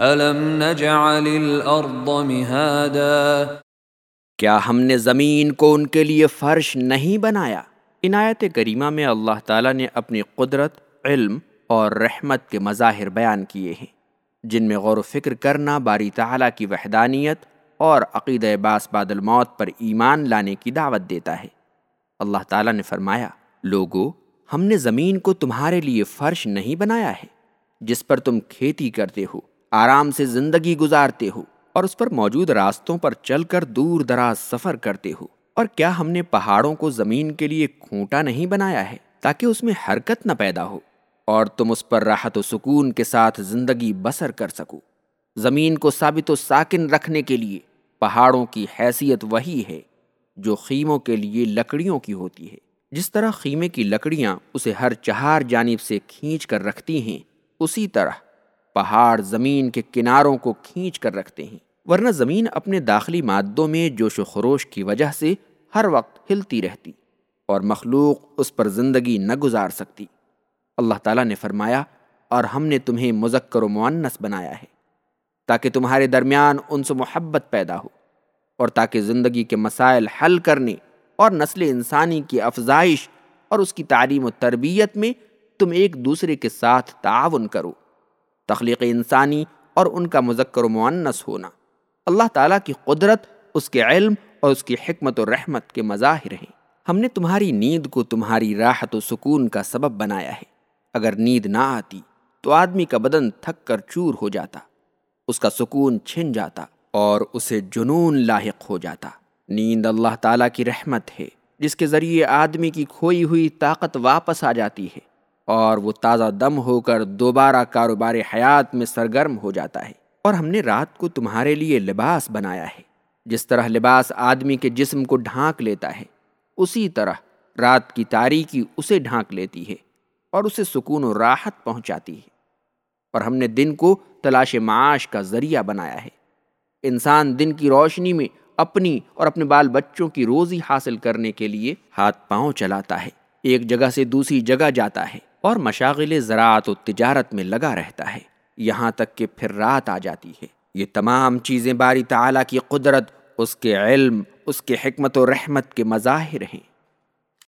أَلَمْ نَجْعَلِ الْأَرْضَ مِهَادًا؟ کیا ہم نے زمین کو ان کے لیے فرش نہیں بنایا؟ عنایت کریمہ میں اللہ تعالیٰ نے اپنی قدرت، علم اور رحمت کے مظاہر بیان کیے ہیں، جن میں غور و فکر کرنا، باری تعالیٰ کی وحدانیت اور عقید باس بعد الموت پر ایمان لانے کی دعوت دیتا ہے۔ اللہ تعالیٰ نے فرمایا، لوگو، ہم نے زمین کو تمہارے لیے فرش نہیں بنایا ہے، جس پر تم کھیتی کرتے ہو۔ آرام سے زندگی گزارتے ہو اور اس پر موجود راستوں پر چل کر دور دراز سفر کرتے ہو۔ اور کیا ہم نے پہاڑوں کو زمین کے لیے کھوٹا نہیں بنایا ہے تاکہ اس میں حرکت نہ پیدا ہو؟ اور تم اس پر راحت و سکون کے ساتھ زندگی بسر کر سکو۔ زمین کو ثابت و ساکن رکھنے کے لیے پہاڑوں کی حیثیت وہی ہے جو خیموں کے لیے لکڑیوں کی ہوتی ہے۔ جس طرح خیمے کی لکڑیاں اسے ہر چہار جانب سے کھینچ کر رکھتی ہیں، اسی طرح پہاڑ، زمین کے کناروں کو کھینچ کر رکھتے ہیں۔ ورنہ زمین اپنے داخلی مادوں میں جوش و خروش کی وجہ سے ہر وقت ہلتی رہتی اور مخلوق اس پر زندگی نہ گزار سکتی۔ اللہ تعالیٰ نے فرمایا، اور ہم نے تمہیں مذکر و معنس بنایا ہے تاکہ تمہارے درمیان ان سے محبت پیدا ہو اور تاکہ زندگی کے مسائل حل کرنے اور نسل انسانی کی افزائش اور اس کی تعلیم و تربیت میں تم ایک دوسرے کے ساتھ تعاون کرو۔ تخلیق انسانی اور ان کا مذکر و معنس ہونا۔ اللہ تعالیٰ کی قدرت، اس کے علم اور اس کی حکمت و رحمت کے مظاہر ہیں۔ ہم نے تمہاری نیند کو تمہاری راحت و سکون کا سبب بنایا ہے۔ اگر نیند نہ آتی تو آدمی کا بدن تھک کر چور ہو جاتا، اس کا سکون چھن جاتا اور اسے جنون لاحق ہو جاتا۔ نیند اللہ تعالیٰ کی رحمت ہے، جس کے ذریعے آدمی کی کھوئی ہوئی طاقت واپس آ جاتی ہے۔ اور وہ تازہ دم ہو کر دوبارہ کاروبار حیات میں سرگرم ہو جاتا ہے۔ اور ہم نے رات کو تمہارے لیے لباس بنایا ہے، جس طرح لباس آدمی کے جسم کو ڈھانک لیتا ہے، اسی طرح رات کی تاریکی اسے ڈھانک لیتی ہے اور اسے سکون و راحت پہنچاتی ہے۔ اور ہم نے دن کو تلاش معاش کا ذریعہ بنایا ہے۔ انسان دن کی روشنی میں اپنی اور اپنے بال بچوں کی روزی حاصل کرنے کے لیے ہاتھ پاؤں چلاتا ہے۔ ایک جگہ سے دوسری جگہ جاتا ہے۔ اور مشاغل زراعت و تجارت میں لگا رہتا ہے۔ یہاں تک کہ پھر رات آ جاتی ہے۔ یہ تمام چیزیں باری تعالیٰ کی قدرت، اس کے علم، اس کے حکمت و رحمت کے مظاہر ہیں۔